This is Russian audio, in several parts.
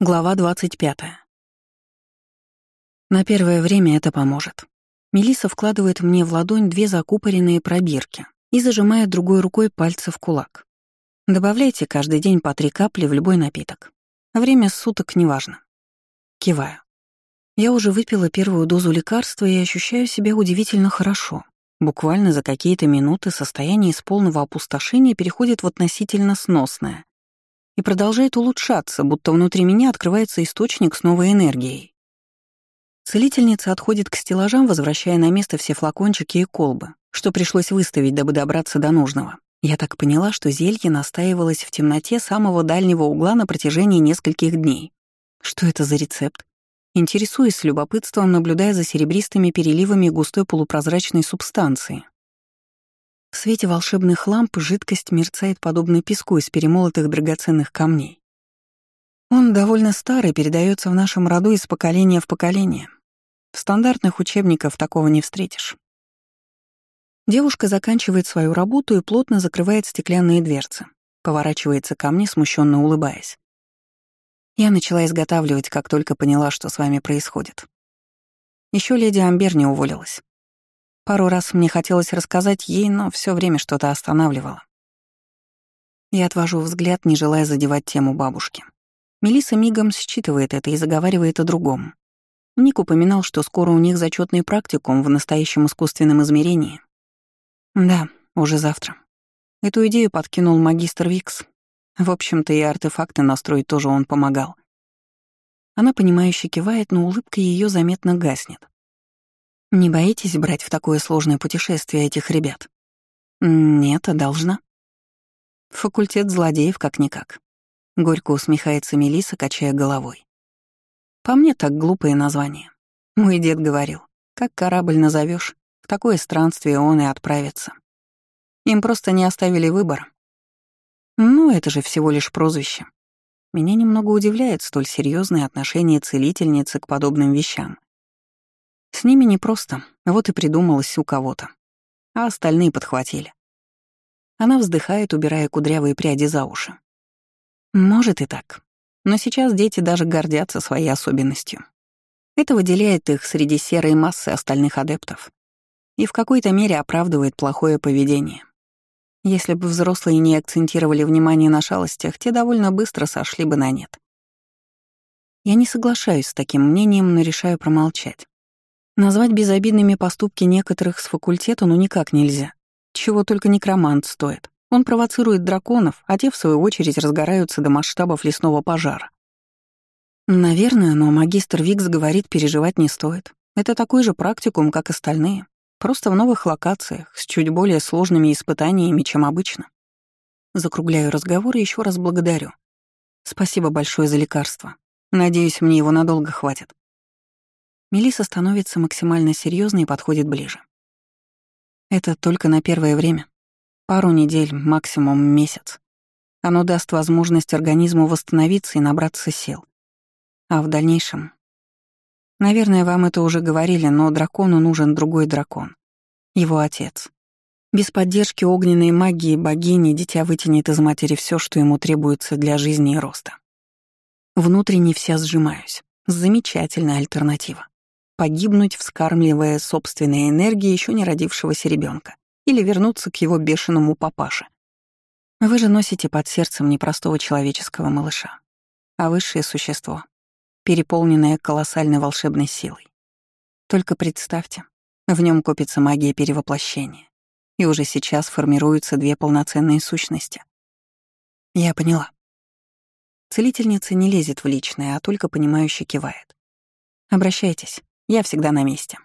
Глава 25. На первое время это поможет. Мелиса вкладывает мне в ладонь две закупоренные пробирки и зажимает другой рукой пальцы в кулак. Добавляйте каждый день по три капли в любой напиток. Время суток неважно. Киваю. Я уже выпила первую дозу лекарства и ощущаю себя удивительно хорошо. Буквально за какие-то минуты состояние из полного опустошения переходит в относительно сносное и продолжает улучшаться, будто внутри меня открывается источник с новой энергией. Целительница отходит к стеллажам, возвращая на место все флакончики и колбы, что пришлось выставить, дабы добраться до нужного. Я так поняла, что зелье настаивалось в темноте самого дальнего угла на протяжении нескольких дней. Что это за рецепт? Интересуюсь с любопытством, наблюдая за серебристыми переливами густой полупрозрачной субстанции, в свете волшебных ламп жидкость мерцает подобно песку из перемолотых драгоценных камней. Он довольно старый, передается в нашем роду из поколения в поколение. В стандартных учебниках такого не встретишь. Девушка заканчивает свою работу и плотно закрывает стеклянные дверцы, поворачивается ко мне, смущенно улыбаясь. Я начала изготавливать, как только поняла, что с вами происходит. Еще леди Амбер не уволилась. Пару раз мне хотелось рассказать ей, но все время что-то останавливало. Я отвожу взгляд, не желая задевать тему бабушки. Мелиса мигом считывает это и заговаривает о другом. Ник упоминал, что скоро у них зачетный практикум в настоящем искусственном измерении. Да, уже завтра. Эту идею подкинул магистр Викс. В общем-то, и артефакты настроить тоже он помогал. Она, понимающе кивает, но улыбка ее заметно гаснет. Не боитесь брать в такое сложное путешествие этих ребят? Нет, а должна. Факультет злодеев как-никак. Горько усмехается Мелиса, качая головой. По мне так глупое название. Мой дед говорил, как корабль назовешь, в такое странствие он и отправится. Им просто не оставили выбора. Ну, это же всего лишь прозвище. Меня немного удивляет столь серьезное отношение целительницы к подобным вещам. С ними непросто, вот и придумалось у кого-то. А остальные подхватили. Она вздыхает, убирая кудрявые пряди за уши. Может и так. Но сейчас дети даже гордятся своей особенностью. Это выделяет их среди серой массы остальных адептов. И в какой-то мере оправдывает плохое поведение. Если бы взрослые не акцентировали внимание на шалостях, те довольно быстро сошли бы на нет. Я не соглашаюсь с таким мнением, но решаю промолчать. Назвать безобидными поступки некоторых с факультета ну никак нельзя. Чего только некромант стоит. Он провоцирует драконов, а те, в свою очередь, разгораются до масштабов лесного пожара. Наверное, но магистр Викс говорит, переживать не стоит. Это такой же практикум, как остальные. Просто в новых локациях, с чуть более сложными испытаниями, чем обычно. Закругляю разговор и еще раз благодарю. Спасибо большое за лекарство. Надеюсь, мне его надолго хватит. Мелиса становится максимально серьезной и подходит ближе. Это только на первое время. Пару недель, максимум месяц. Оно даст возможность организму восстановиться и набраться сил. А в дальнейшем... Наверное, вам это уже говорили, но дракону нужен другой дракон. Его отец. Без поддержки огненной магии богини дитя вытянет из матери все, что ему требуется для жизни и роста. Внутренне вся сжимаюсь. Замечательная альтернатива погибнуть, вскармливая собственной энергией еще не родившегося ребенка, или вернуться к его бешеному папаше. Вы же носите под сердцем непростого человеческого малыша, а высшее существо, переполненное колоссальной волшебной силой. Только представьте, в нем копится магия перевоплощения, и уже сейчас формируются две полноценные сущности. Я поняла. Целительница не лезет в личное, а только понимающе кивает. Обращайтесь. Я всегда на месте.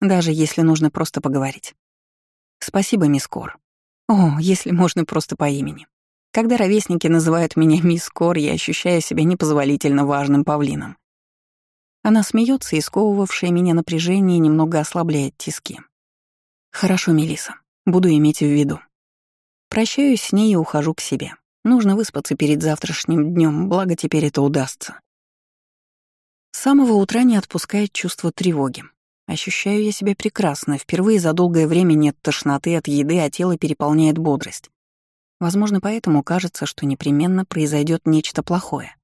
Даже если нужно просто поговорить. Спасибо, мисс Кор. О, если можно просто по имени. Когда ровесники называют меня мисс Кор, я ощущаю себя непозволительно важным павлином. Она смеется, и сковывавшее меня напряжение немного ослабляет тиски. Хорошо, Мелиса, буду иметь в виду. Прощаюсь с ней и ухожу к себе. Нужно выспаться перед завтрашним днем, благо теперь это удастся. С самого утра не отпускает чувство тревоги. Ощущаю я себя прекрасно, впервые за долгое время нет тошноты от еды, а тело переполняет бодрость. Возможно, поэтому кажется, что непременно произойдет нечто плохое.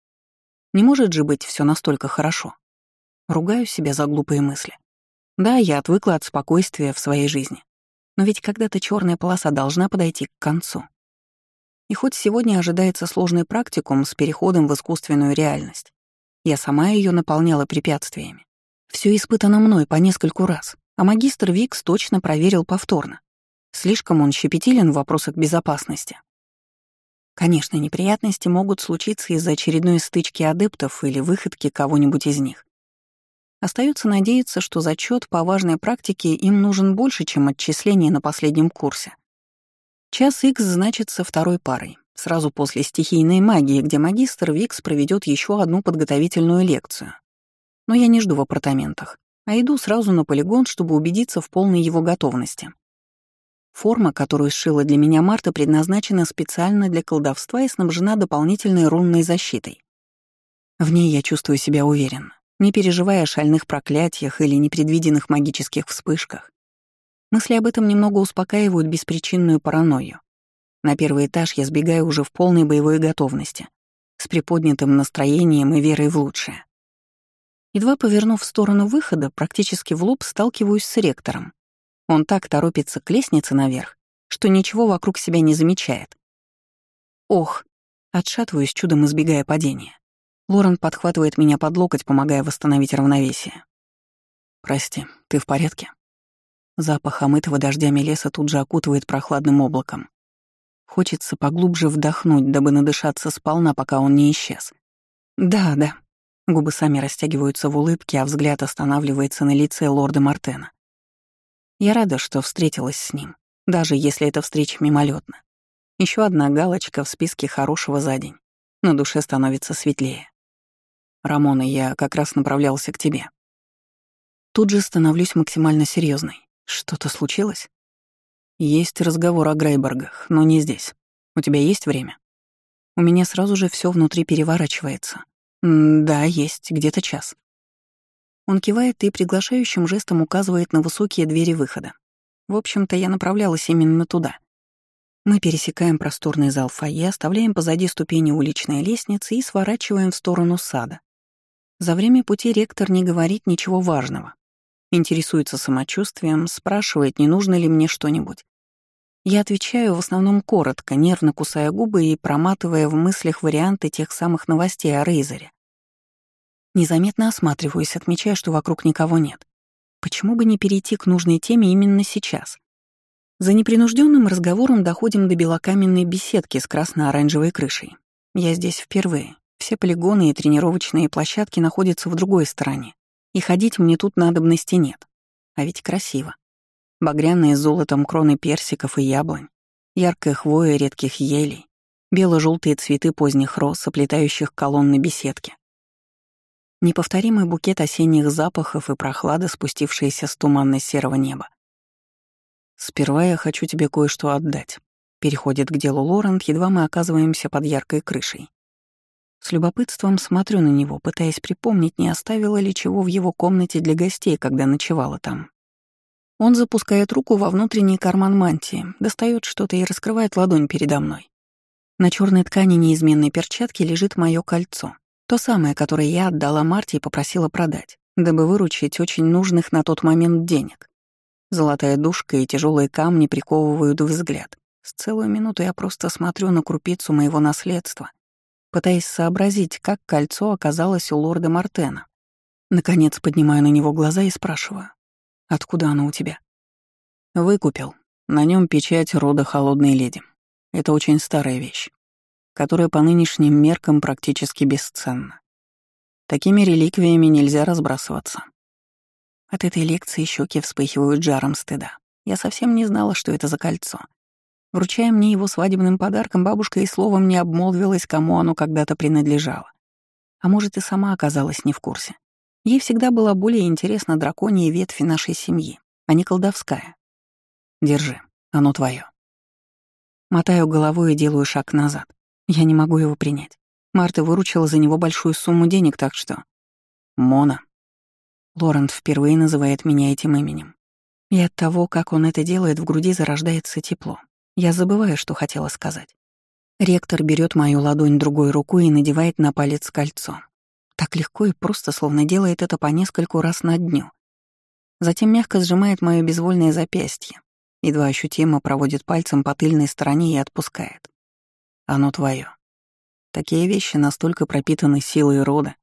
Не может же быть все настолько хорошо. Ругаю себя за глупые мысли. Да, я отвыкла от спокойствия в своей жизни. Но ведь когда-то черная полоса должна подойти к концу. И хоть сегодня ожидается сложный практикум с переходом в искусственную реальность, я сама ее наполняла препятствиями. Все испытано мной по нескольку раз, а магистр Викс точно проверил повторно. Слишком он щепетилен в вопросах безопасности. Конечно, неприятности могут случиться из-за очередной стычки адептов или выходки кого-нибудь из них. Остается надеяться, что зачет по важной практике им нужен больше, чем отчисление на последнем курсе. Час Х значится второй парой, сразу после стихийной магии, где магистр Викс проведет еще одну подготовительную лекцию. Но я не жду в апартаментах, а иду сразу на полигон, чтобы убедиться в полной его готовности. Форма, которую сшила для меня Марта, предназначена специально для колдовства и снабжена дополнительной рунной защитой. В ней я чувствую себя уверенно не переживая о шальных проклятиях или непредвиденных магических вспышках. Мысли об этом немного успокаивают беспричинную паранойю. На первый этаж я сбегаю уже в полной боевой готовности, с приподнятым настроением и верой в лучшее. Едва повернув в сторону выхода, практически в лоб сталкиваюсь с ректором. Он так торопится к лестнице наверх, что ничего вокруг себя не замечает. Ох, отшатываюсь, чудом избегая падения. Лорен подхватывает меня под локоть, помогая восстановить равновесие. «Прости, ты в порядке?» Запах омытого дождями леса тут же окутывает прохладным облаком. Хочется поглубже вдохнуть, дабы надышаться сполна, пока он не исчез. «Да, да». Губы сами растягиваются в улыбке, а взгляд останавливается на лице лорда Мартена. Я рада, что встретилась с ним, даже если эта встреча мимолетна. Еще одна галочка в списке хорошего за день. На душе становится светлее. «Рамона, я как раз направлялся к тебе». Тут же становлюсь максимально серьезной. Что-то случилось? Есть разговор о Грейбергах, но не здесь. У тебя есть время? У меня сразу же все внутри переворачивается. Да, есть, где-то час. Он кивает и приглашающим жестом указывает на высокие двери выхода. В общем-то, я направлялась именно туда. Мы пересекаем просторный зал фойе, оставляем позади ступени уличной лестницы и сворачиваем в сторону сада, за время пути ректор не говорит ничего важного. Интересуется самочувствием, спрашивает, не нужно ли мне что-нибудь. Я отвечаю в основном коротко, нервно кусая губы и проматывая в мыслях варианты тех самых новостей о Рейзере. Незаметно осматриваюсь, отмечая, что вокруг никого нет. Почему бы не перейти к нужной теме именно сейчас? За непринужденным разговором доходим до белокаменной беседки с красно-оранжевой крышей. Я здесь впервые, все полигоны и тренировочные площадки находятся в другой стороне, и ходить мне тут надобности нет. А ведь красиво. Багряные золотом кроны персиков и яблонь, яркая хвоя редких елей, бело-желтые цветы поздних роз, оплетающих колонны беседки. Неповторимый букет осенних запахов и прохлада, спустившаяся с туманно-серого неба. «Сперва я хочу тебе кое-что отдать», — переходит к делу Лорент, едва мы оказываемся под яркой крышей. С любопытством смотрю на него, пытаясь припомнить, не оставила ли чего в его комнате для гостей, когда ночевала там. Он запускает руку во внутренний карман мантии, достает что-то и раскрывает ладонь передо мной. На черной ткани неизменной перчатки лежит мое кольцо, то самое, которое я отдала Марте и попросила продать, дабы выручить очень нужных на тот момент денег. Золотая душка и тяжелые камни приковывают взгляд. С целую минуту я просто смотрю на крупицу моего наследства пытаясь сообразить, как кольцо оказалось у лорда Мартена. Наконец поднимаю на него глаза и спрашиваю, «Откуда оно у тебя?» «Выкупил. На нем печать рода холодной леди. Это очень старая вещь, которая по нынешним меркам практически бесценна. Такими реликвиями нельзя разбрасываться». От этой лекции щеки вспыхивают жаром стыда. Я совсем не знала, что это за кольцо. Вручая мне его свадебным подарком, бабушка и словом не обмолвилась, кому оно когда-то принадлежало. А может, и сама оказалась не в курсе. Ей всегда была более интересна драконья ветвь нашей семьи, а не колдовская. Держи, оно твое. Мотаю головой и делаю шаг назад. Я не могу его принять. Марта выручила за него большую сумму денег, так что... Мона. Лорент впервые называет меня этим именем. И от того, как он это делает, в груди зарождается тепло. Я забываю, что хотела сказать. Ректор берет мою ладонь другой рукой и надевает на палец кольцо. Так легко и просто, словно делает это по нескольку раз на дню. Затем мягко сжимает мое безвольное запястье, едва ощутимо проводит пальцем по тыльной стороне и отпускает. Оно твое. Такие вещи настолько пропитаны силой рода,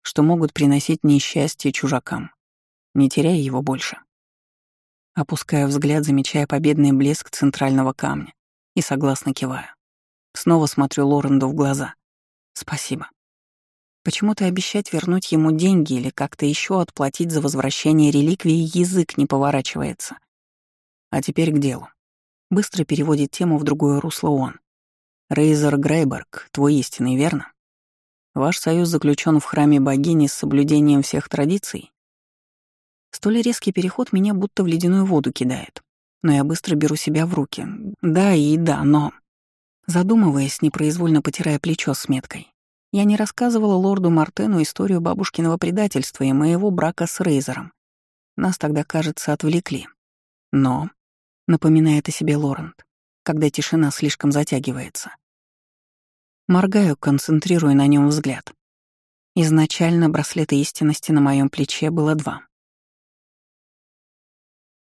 что могут приносить несчастье чужакам. Не теряй его больше. Опускаю взгляд, замечая победный блеск центрального камня, и согласно киваю. Снова смотрю Лоренду в глаза. Спасибо. Почему-то обещать вернуть ему деньги или как-то еще отплатить за возвращение реликвии язык не поворачивается. А теперь к делу. Быстро переводит тему в другое русло он. Рейзер Грейберг, твой истинный, верно? Ваш союз заключен в храме богини с соблюдением всех традиций? Столь резкий переход меня будто в ледяную воду кидает. Но я быстро беру себя в руки. Да и да, но... Задумываясь, непроизвольно потирая плечо с меткой. Я не рассказывала лорду Мартену историю бабушкиного предательства и моего брака с Рейзером. Нас тогда, кажется, отвлекли. Но, напоминает о себе Лорент, когда тишина слишком затягивается. Моргаю, концентрируя на нем взгляд. Изначально браслета истинности на моем плече было два.